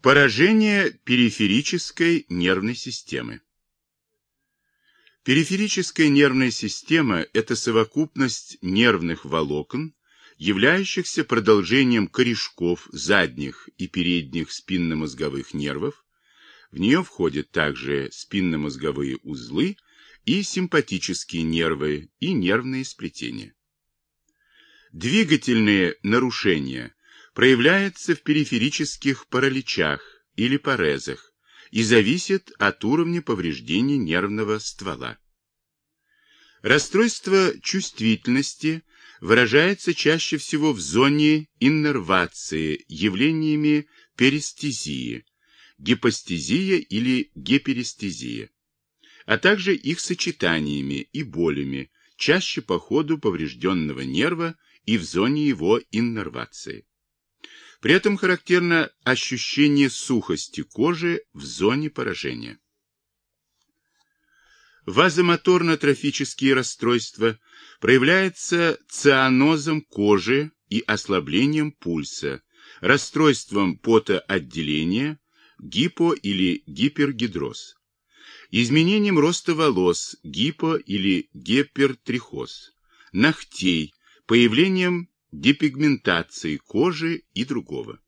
Поражение периферической нервной системы. Периферическая нервная система – это совокупность нервных волокон, являющихся продолжением корешков задних и передних спинномозговых нервов. В нее входят также спинномозговые узлы и симпатические нервы и нервные сплетения. Двигательные нарушения проявляется в периферических параличах или парезах и зависит от уровня повреждения нервного ствола. Расстройство чувствительности выражается чаще всего в зоне иннервации явлениями перистезии, гипостезия или гиперестезия, а также их сочетаниями и болями, чаще по ходу поврежденного нерва и в зоне его иннервации. При этом характерно ощущение сухости кожи в зоне поражения. Вазомоторно-трофические расстройства проявляются цианозом кожи и ослаблением пульса, расстройством потоотделения, гипо- или гипергидроз, изменением роста волос, гипо- или гипертрихоз, ногтей, появлением депигментации кожи и другого.